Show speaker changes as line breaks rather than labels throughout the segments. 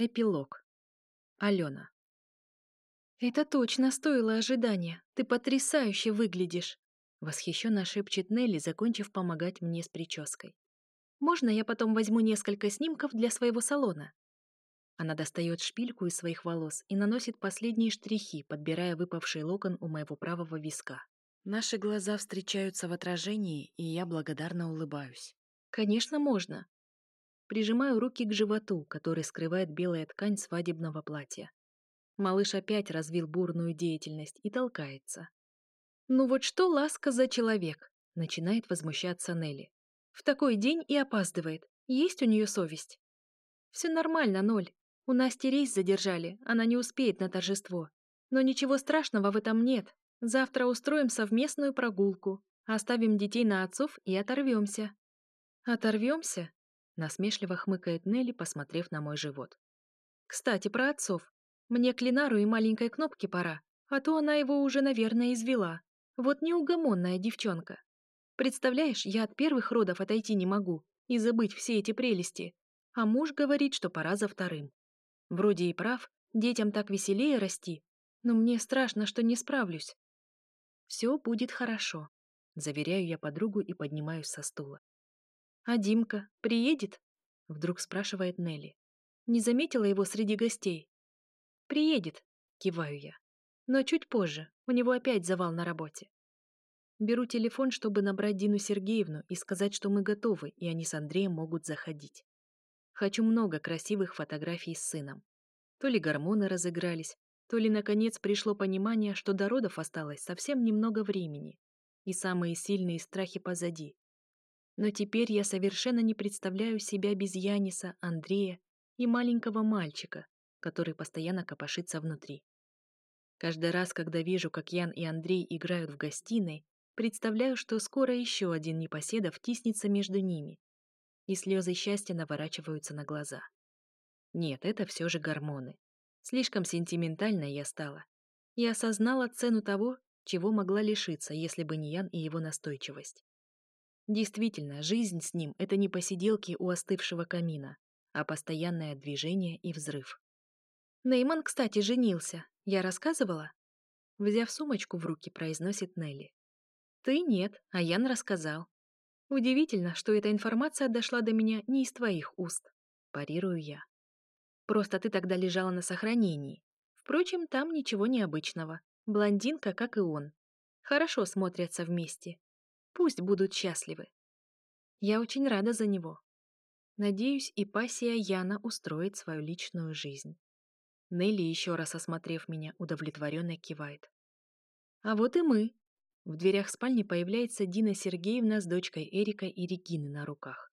Эпилог. Алена.
«Это точно стоило ожидания. Ты потрясающе выглядишь!» Восхищенно шепчет Нелли, закончив помогать мне с прической. «Можно я потом возьму несколько снимков для своего салона?» Она достает шпильку из своих волос и наносит последние штрихи, подбирая выпавший локон у моего правого виска.
Наши глаза встречаются в отражении, и я благодарно улыбаюсь.
«Конечно, можно прижимаю руки к животу, который скрывает белая ткань свадебного платья. Малыш опять развил бурную деятельность и толкается. «Ну вот что ласка за человек?» — начинает возмущаться Нелли. «В такой день и опаздывает. Есть у нее совесть?» «Все нормально, Ноль. У Насти рейс задержали, она не успеет на торжество. Но ничего страшного в этом нет. Завтра устроим совместную прогулку, оставим детей на отцов и оторвемся». «Оторвемся?» Насмешливо хмыкает Нелли, посмотрев на мой живот. «Кстати, про отцов. Мне к Ленару и маленькой кнопке пора, а то она его уже, наверное, извела. Вот неугомонная девчонка. Представляешь, я от первых родов отойти не могу и забыть все эти прелести. А муж говорит, что пора за вторым. Вроде и прав, детям так веселее расти, но мне страшно, что не справлюсь. Все будет хорошо, заверяю я подругу и поднимаюсь со стула. «А Димка приедет?» — вдруг спрашивает Нелли. «Не заметила его среди гостей?» «Приедет», — киваю я. «Но чуть позже, у него опять завал на работе». Беру телефон, чтобы набрать Дину Сергеевну и сказать, что мы готовы, и они с Андреем могут заходить. Хочу много красивых фотографий с сыном. То ли гормоны разыгрались, то ли, наконец, пришло понимание, что до родов осталось совсем немного времени. И самые сильные страхи позади, но теперь я совершенно не представляю себя без Яниса, Андрея и маленького мальчика, который постоянно копошится внутри. Каждый раз, когда вижу, как Ян и Андрей играют в гостиной, представляю, что скоро еще один непоседа втиснется между ними, и слезы счастья наворачиваются на глаза. Нет, это все же гормоны. Слишком сентиментальной я стала. Я осознала цену того, чего могла лишиться, если бы не Ян и его настойчивость. Действительно, жизнь с ним — это не посиделки у остывшего камина, а постоянное движение и взрыв. Нейман, кстати, женился. Я рассказывала? Взяв сумочку в руки, произносит Нелли. Ты нет, а Ян рассказал. Удивительно, что эта информация дошла до меня не из твоих уст. Парирую я. Просто ты тогда лежала на сохранении. Впрочем, там ничего необычного. Блондинка, как и он. Хорошо смотрятся вместе. Пусть будут счастливы. Я очень рада за него. Надеюсь, и пассия Яна устроит свою личную жизнь. Нелли, еще раз осмотрев меня, удовлетворенно кивает. А вот и мы. В дверях спальни появляется Дина Сергеевна с дочкой Эрика и Регины на руках.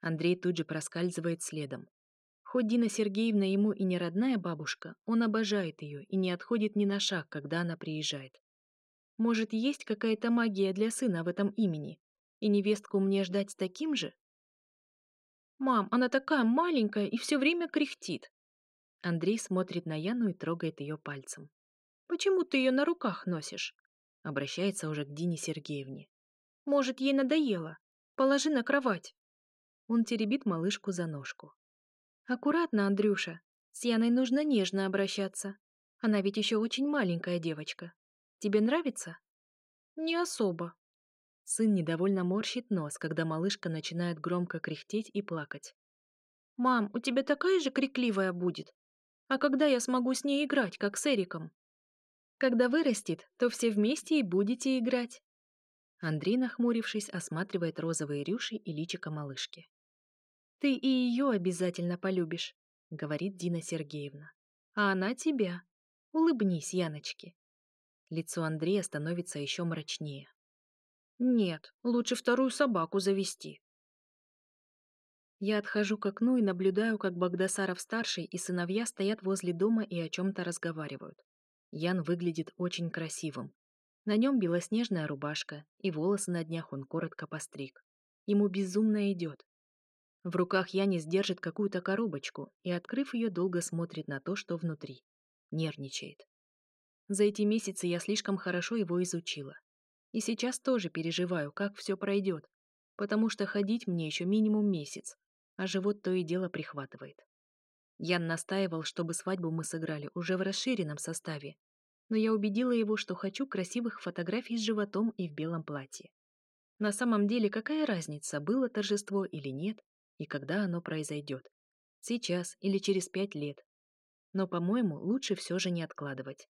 Андрей тут же проскальзывает следом. Хоть Дина Сергеевна ему и не родная бабушка, он обожает ее и не отходит ни на шаг, когда она приезжает. Может, есть какая-то магия для сына в этом имени? И невестку мне ждать с таким же? Мам, она такая маленькая и все время кряхтит. Андрей смотрит на Яну и трогает ее пальцем. Почему ты ее на руках носишь? Обращается уже к Дине Сергеевне. Может, ей надоело? Положи на кровать. Он теребит малышку за ножку. Аккуратно, Андрюша. С Яной нужно нежно обращаться. Она ведь еще очень маленькая девочка. Тебе нравится?» «Не особо». Сын недовольно морщит нос, когда малышка начинает громко кряхтеть и плакать. «Мам, у тебя такая же крикливая будет. А когда я смогу с ней играть, как с Эриком?» «Когда вырастет, то все вместе и будете играть». Андрей, нахмурившись, осматривает розовые рюши и личико малышки. «Ты и ее обязательно полюбишь», — говорит Дина Сергеевна. «А она тебя. Улыбнись, Яночки». Лицо Андрея становится еще мрачнее. «Нет, лучше вторую собаку завести». Я отхожу к окну и наблюдаю, как Богдасаров старший и сыновья стоят возле дома и о чем-то разговаривают. Ян выглядит очень красивым. На нем белоснежная рубашка, и волосы на днях он коротко постриг. Ему безумно идет. В руках Янис держит какую-то коробочку и, открыв ее, долго смотрит на то, что внутри. Нервничает. За эти месяцы я слишком хорошо его изучила. И сейчас тоже переживаю, как все пройдет, потому что ходить мне еще минимум месяц, а живот то и дело прихватывает. Ян настаивал, чтобы свадьбу мы сыграли уже в расширенном составе, но я убедила его, что хочу красивых фотографий с животом и в белом платье. На самом деле, какая разница, было торжество или нет, и когда оно произойдет? Сейчас или через пять лет. Но, по-моему, лучше все же не откладывать.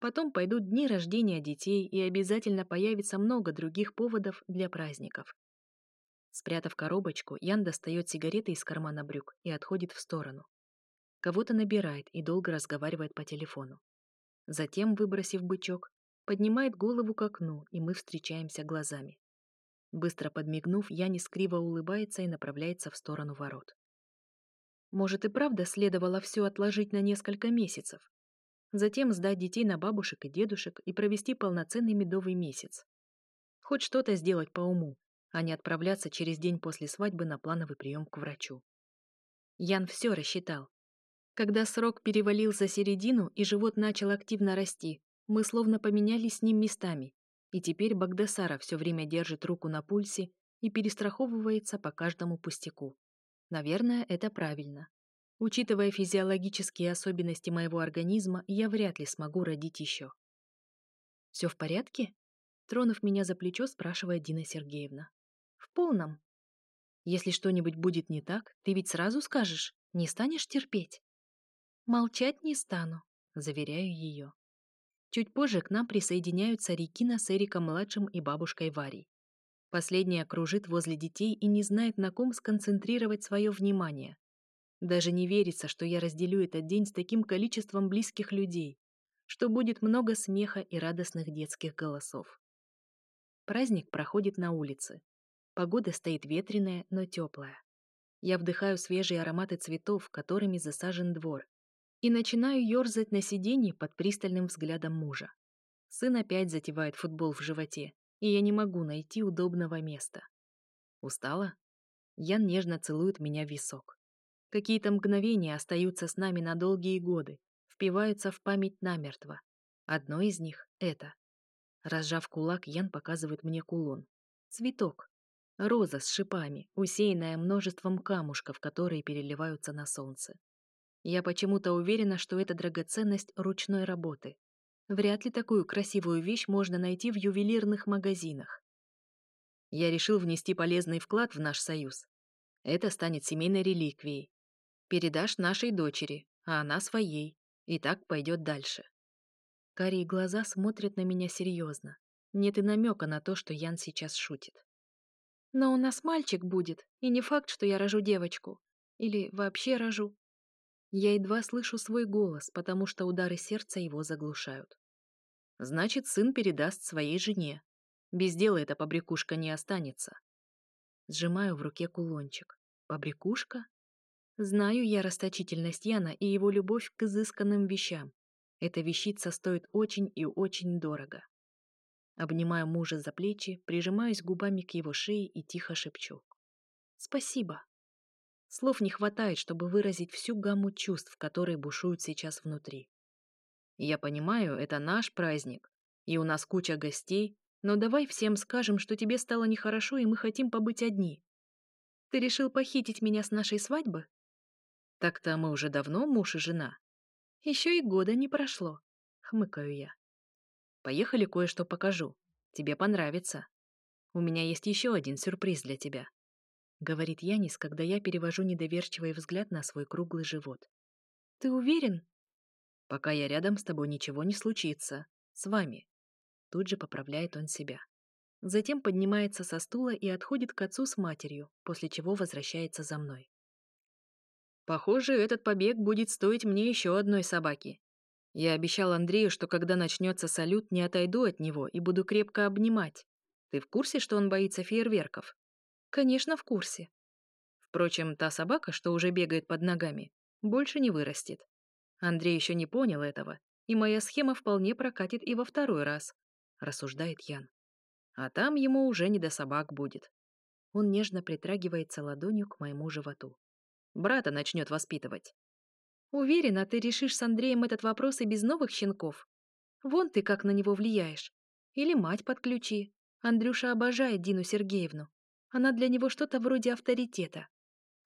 Потом пойдут дни рождения детей, и обязательно появится много других поводов для праздников. Спрятав коробочку, Ян достает сигареты из кармана брюк и отходит в сторону. Кого-то набирает и долго разговаривает по телефону. Затем, выбросив бычок, поднимает голову к окну, и мы встречаемся глазами. Быстро подмигнув, Янис криво улыбается и направляется в сторону ворот. Может и правда следовало все отложить на несколько месяцев, затем сдать детей на бабушек и дедушек и провести полноценный медовый месяц. Хоть что-то сделать по уму, а не отправляться через день после свадьбы на плановый прием к врачу. Ян все рассчитал. Когда срок перевалил за середину и живот начал активно расти, мы словно поменялись с ним местами, и теперь Багдасара все время держит руку на пульсе и перестраховывается по каждому пустяку. Наверное, это правильно. Учитывая физиологические особенности моего организма, я вряд ли смогу родить еще. «Все в порядке?» Тронув меня за плечо, спрашивает Дина Сергеевна. «В полном. Если что-нибудь будет не так, ты ведь сразу скажешь, не станешь терпеть?» «Молчать не стану», — заверяю ее. Чуть позже к нам присоединяются Рикина с Эриком-младшим и бабушкой Варей. Последняя кружит возле детей и не знает, на ком сконцентрировать свое внимание. Даже не верится, что я разделю этот день с таким количеством близких людей, что будет много смеха и радостных детских голосов. Праздник проходит на улице. Погода стоит ветреная, но теплая. Я вдыхаю свежие ароматы цветов, которыми засажен двор, и начинаю ерзать на сиденье под пристальным взглядом мужа. Сын опять затевает футбол в животе, и я не могу найти удобного места. Устала? Ян нежно целует меня в висок. Какие-то мгновения остаются с нами на долгие годы, впиваются в память намертво. Одно из них — это. Разжав кулак, Ян показывает мне кулон. Цветок. Роза с шипами, усеянная множеством камушков, которые переливаются на солнце. Я почему-то уверена, что это драгоценность ручной работы. Вряд ли такую красивую вещь можно найти в ювелирных магазинах. Я решил внести полезный вклад в наш союз. Это станет семейной реликвией, Передашь нашей дочери, а она своей. И так пойдет дальше. Карие глаза смотрят на меня серьезно. Нет и намека на то, что Ян сейчас шутит. Но у нас мальчик будет, и не факт, что я рожу девочку. Или вообще рожу. Я едва слышу свой голос, потому что удары сердца его заглушают. Значит, сын передаст своей жене. Без дела эта побрякушка не останется. Сжимаю в руке кулончик. Побрякушка? Знаю, я расточительность Яна и его любовь к изысканным вещам. Эта вещица стоит очень и очень дорого. Обнимаю мужа за плечи, прижимаюсь губами к его шее и тихо шепчу. «Спасибо». Слов не хватает, чтобы выразить всю гамму чувств, которые бушуют сейчас внутри. Я понимаю, это наш праздник, и у нас куча гостей, но давай всем скажем, что тебе стало нехорошо, и мы хотим побыть одни. Ты решил похитить меня с нашей свадьбы? Так-то мы уже давно муж и жена. Еще и года не прошло. Хмыкаю я. Поехали, кое-что покажу. Тебе понравится. У меня есть еще один сюрприз для тебя. Говорит Янис, когда я перевожу недоверчивый взгляд на свой круглый живот. Ты уверен? Пока я рядом с тобой ничего не случится. С вами. Тут же поправляет он себя. Затем поднимается со стула и отходит к отцу с матерью, после чего возвращается за мной. Похоже, этот побег будет стоить мне еще одной собаки. Я обещал Андрею, что когда начнется салют, не отойду от него и буду крепко обнимать. Ты в курсе, что он боится фейерверков? Конечно, в курсе. Впрочем, та собака, что уже бегает под ногами, больше не вырастет. Андрей еще не понял этого, и моя схема вполне прокатит и во второй раз, рассуждает Ян. А там ему уже не до собак будет. Он нежно притрагивается ладонью к моему животу брата начнет воспитывать. Уверена, ты решишь с Андреем этот вопрос и без новых щенков. Вон ты как на него влияешь. Или мать подключи. Андрюша обожает Дину Сергеевну. Она для него что-то вроде авторитета.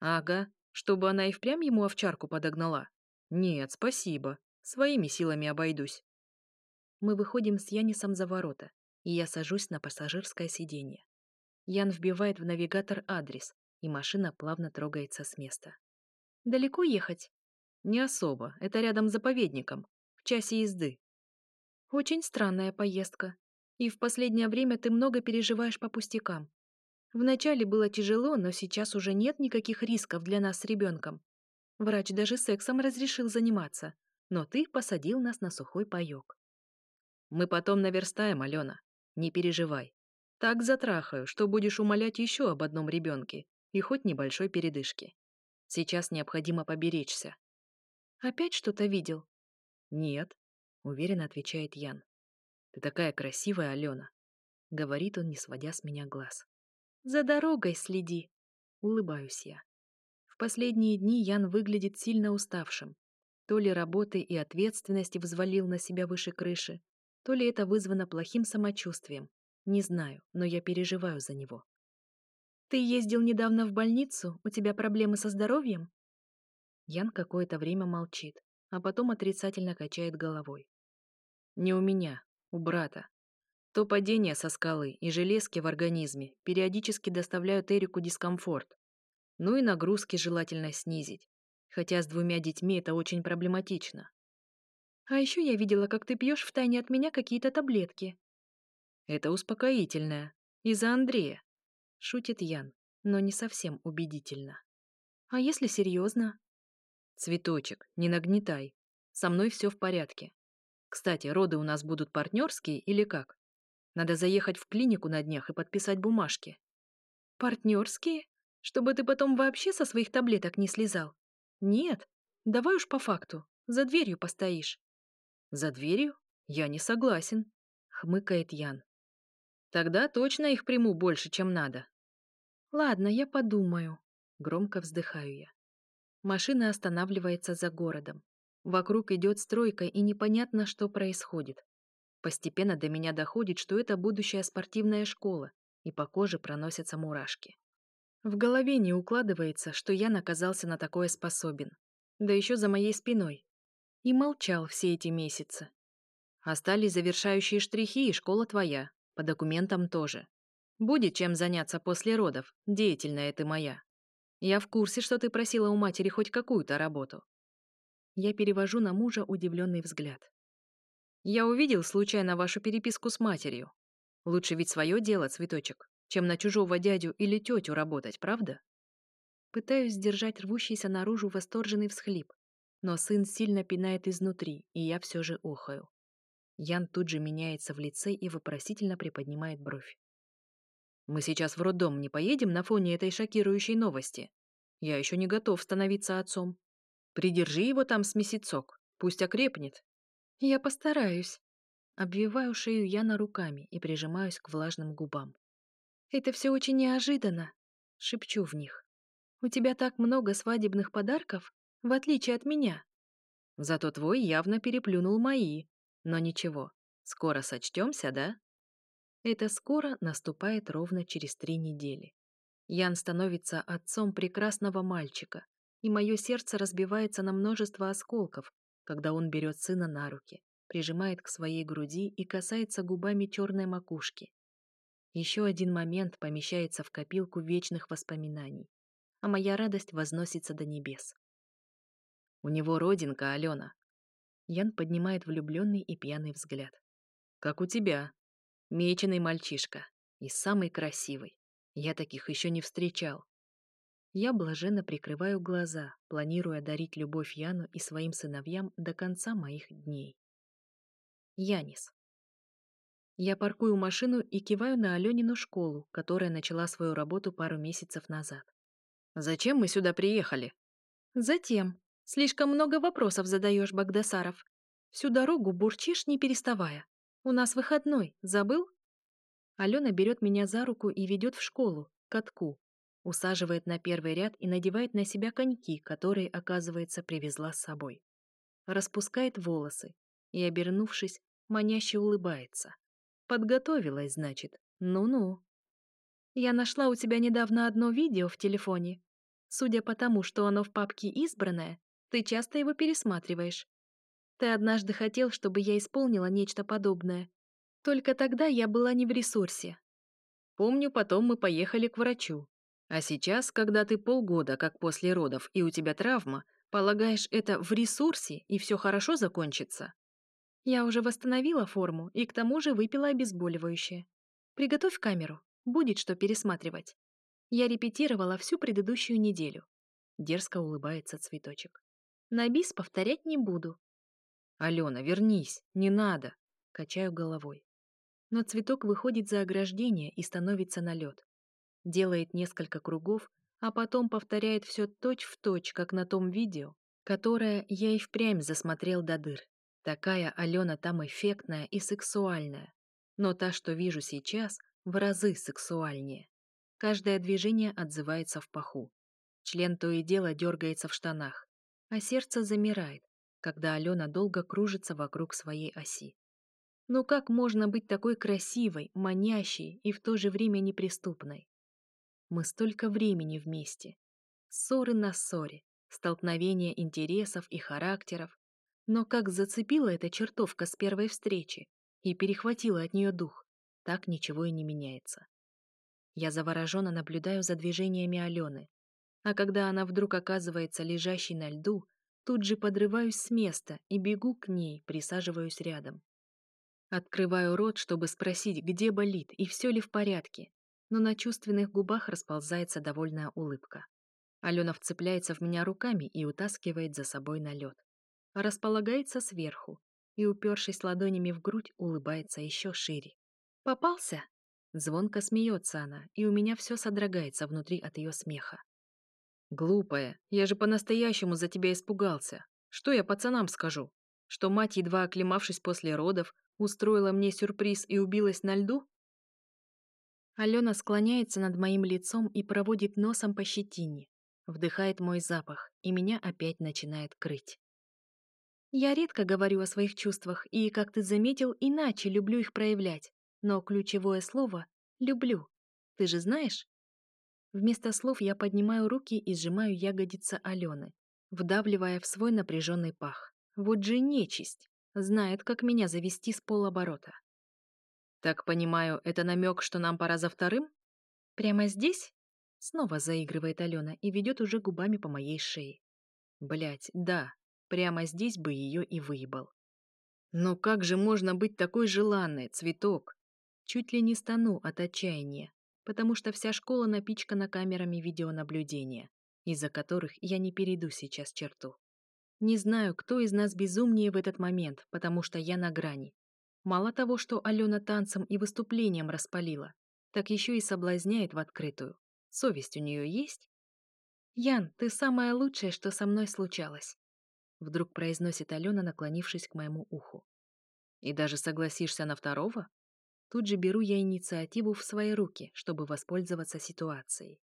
Ага,
чтобы она и впрямь ему овчарку подогнала. Нет, спасибо. Своими силами обойдусь.
Мы выходим с Янисом за ворота, и я сажусь на пассажирское сиденье. Ян вбивает в навигатор адрес, и машина плавно трогается с места. Далеко ехать?
Не особо. Это рядом с заповедником. В часе езды.
Очень странная поездка. И в последнее время ты много переживаешь по пустякам. Вначале было тяжело, но сейчас уже нет никаких рисков для нас с ребенком. Врач даже сексом разрешил заниматься, но ты посадил нас на сухой паёк.
Мы потом наверстаем, Алена. Не переживай. Так затрахаю, что будешь умолять еще об одном ребенке и хоть небольшой передышке. Сейчас необходимо поберечься.
Опять что-то видел?
Нет, уверенно отвечает Ян. Ты такая красивая, Алена. Говорит он, не сводя с меня глаз.
За дорогой следи. Улыбаюсь я. В последние дни Ян выглядит сильно уставшим. То ли работы и ответственности взвалил на себя выше крыши, то ли это вызвано плохим самочувствием. Не знаю, но я переживаю за него. Ты ездил недавно в больницу, у тебя проблемы со здоровьем?
Ян какое-то время молчит, а потом отрицательно качает головой. Не у меня, у брата. То падение со скалы и железки в организме периодически доставляют Эрику дискомфорт. Ну и нагрузки желательно снизить, хотя с двумя детьми это очень проблематично.
А еще я видела, как ты пьешь втайне от меня какие-то таблетки.
Это успокоительное. Из-за Андрея. Шутит Ян, но не совсем убедительно.
А если серьезно?
Цветочек, не нагнетай. Со мной все в порядке. Кстати, роды у нас будут партнерские или как? Надо заехать в клинику на днях и подписать бумажки.
Партнерские? Чтобы ты потом вообще со своих таблеток не слезал? Нет. Давай уж по факту. За дверью постоишь.
За дверью? Я не согласен, хмыкает Ян. Тогда точно их приму больше, чем надо.
Ладно, я подумаю, громко вздыхаю я. Машина останавливается за городом. Вокруг идет стройка, и непонятно, что происходит. Постепенно до меня доходит, что это будущая спортивная школа, и по коже проносятся мурашки. В голове не укладывается, что я наказался на такое способен. Да еще за моей спиной. И молчал все эти месяцы.
Остались завершающие штрихи, и школа твоя. По документам тоже. Будет чем заняться после родов, деятельная ты моя. Я в курсе, что ты просила у матери хоть какую-то работу.
Я перевожу на мужа удивленный взгляд.
Я увидел случайно вашу переписку с матерью. Лучше ведь свое дело, цветочек, чем на чужого дядю или тетю работать, правда?
Пытаюсь сдержать рвущийся наружу восторженный всхлип, но сын сильно пинает изнутри, и я все же охаю. Ян тут же меняется в лице и вопросительно приподнимает бровь.
Мы сейчас в роддом не поедем на фоне этой шокирующей новости. Я еще не готов становиться отцом. Придержи его там с месяцок, пусть окрепнет.
Я постараюсь. Обвиваю шею Яна руками и прижимаюсь к влажным губам. Это все очень неожиданно. Шепчу в них. У тебя так много свадебных подарков, в отличие от меня.
Зато твой явно переплюнул мои. Но ничего, скоро сочтемся, да?
Это скоро наступает ровно через три недели. Ян становится отцом прекрасного мальчика, и мое сердце разбивается на множество осколков, когда он берет сына на руки, прижимает к своей груди и касается губами черной макушки. Еще один момент помещается в копилку вечных воспоминаний, а моя радость возносится до небес.
У него родинка, Алена.
Ян поднимает влюбленный и пьяный взгляд.
Как у тебя, меченый мальчишка и самый красивый. Я таких еще не встречал.
Я блаженно прикрываю глаза, планируя дарить любовь Яну и своим сыновьям до конца моих дней. Янис. Я паркую машину и киваю на Алёнину школу, которая начала свою работу пару месяцев назад.
«Зачем мы сюда приехали?»
«Затем. Слишком много вопросов задаешь, Багдасаров. Всю дорогу бурчишь, не переставая. У нас выходной, забыл? Алена берет меня за руку и ведет в школу, катку. Усаживает на первый ряд и надевает на себя коньки, которые, оказывается, привезла с собой. Распускает волосы и, обернувшись, маняще улыбается. Подготовилась, значит. Ну-ну. Я нашла у тебя недавно одно видео в телефоне. Судя по тому, что оно в папке «Избранное», ты часто его пересматриваешь. Ты однажды хотел, чтобы я исполнила нечто подобное. Только тогда я была не в ресурсе.
Помню, потом мы поехали к врачу. А сейчас, когда ты полгода, как после родов, и у тебя травма, полагаешь, это в ресурсе и все хорошо закончится?
Я уже восстановила форму и к тому же выпила обезболивающее. Приготовь камеру, будет что пересматривать. Я репетировала всю предыдущую неделю. Дерзко улыбается цветочек. На бис повторять не буду,
«Алена, вернись! Не надо!» — качаю головой.
Но цветок выходит за ограждение и становится на лед. Делает несколько кругов, а потом повторяет все точь-в-точь, как на том видео, которое я и впрямь засмотрел до дыр. Такая Алена там эффектная и сексуальная. Но та, что вижу сейчас, в разы сексуальнее. Каждое движение отзывается в паху. Член то и дело дергается в штанах, а сердце замирает, когда Алена долго кружится вокруг своей оси. Но как можно быть такой красивой, манящей и в то же время неприступной? Мы столько времени вместе. Ссоры на ссоре, столкновения интересов и характеров. Но как зацепила эта чертовка с первой встречи и перехватила от нее дух, так ничего и не меняется. Я завороженно наблюдаю за движениями Алены. А когда она вдруг оказывается лежащей на льду, Тут же подрываюсь с места и бегу к ней, присаживаюсь рядом. Открываю рот, чтобы спросить, где болит и все ли в порядке, но на чувственных губах расползается довольная улыбка. Алена вцепляется в меня руками и утаскивает за собой на лед. Располагается сверху и, упершись ладонями в грудь, улыбается еще шире. «Попался?» Звонко смеется она, и у меня все содрогается внутри от ее смеха.
Глупая, я же по-настоящему за тебя испугался. Что я пацанам скажу? Что мать, едва оклемавшись после родов, устроила мне сюрприз и убилась на льду?
Алена склоняется над моим лицом и проводит носом по щетине. Вдыхает мой запах, и меня опять начинает крыть. Я редко говорю о своих чувствах, и, как ты заметил, иначе люблю их проявлять. Но ключевое слово — «люблю». Ты же знаешь? Вместо слов я поднимаю руки и сжимаю ягодицы Алены, вдавливая в свой напряженный пах. Вот же нечисть! Знает, как меня завести с полоборота.
«Так понимаю, это намек, что нам пора за вторым?»
«Прямо здесь?» Снова заигрывает Алена и ведет уже губами по моей шее.
Блять, да, прямо здесь бы ее и выебал. Но как же можно быть такой желанной, цветок?
Чуть ли не стану от отчаяния потому что вся школа напичкана камерами видеонаблюдения, из-за которых я не перейду сейчас черту. Не знаю, кто из нас безумнее в этот момент, потому что я на грани. Мало того, что Алена танцем и выступлением распалила, так еще и соблазняет в открытую. Совесть у нее есть? «Ян, ты самое лучшее, что со мной случалось», вдруг произносит Алена, наклонившись к моему уху.
«И даже согласишься на второго?»
тут же беру я инициативу в свои руки, чтобы воспользоваться ситуацией.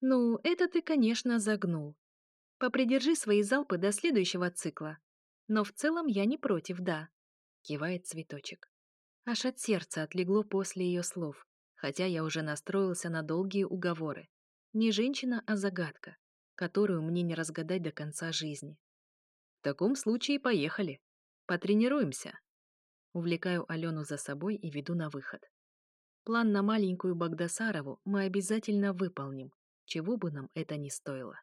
«Ну, это ты, конечно, загнул. Попридержи свои залпы до следующего цикла. Но в целом я не против, да», — кивает цветочек. Аж от сердца отлегло после ее слов, хотя я уже настроился на долгие уговоры. Не женщина, а загадка, которую мне не разгадать до конца жизни.
«В таком случае поехали. Потренируемся».
Увлекаю Алену за собой и веду на выход. План на маленькую Багдасарову мы обязательно выполним, чего бы нам это ни стоило.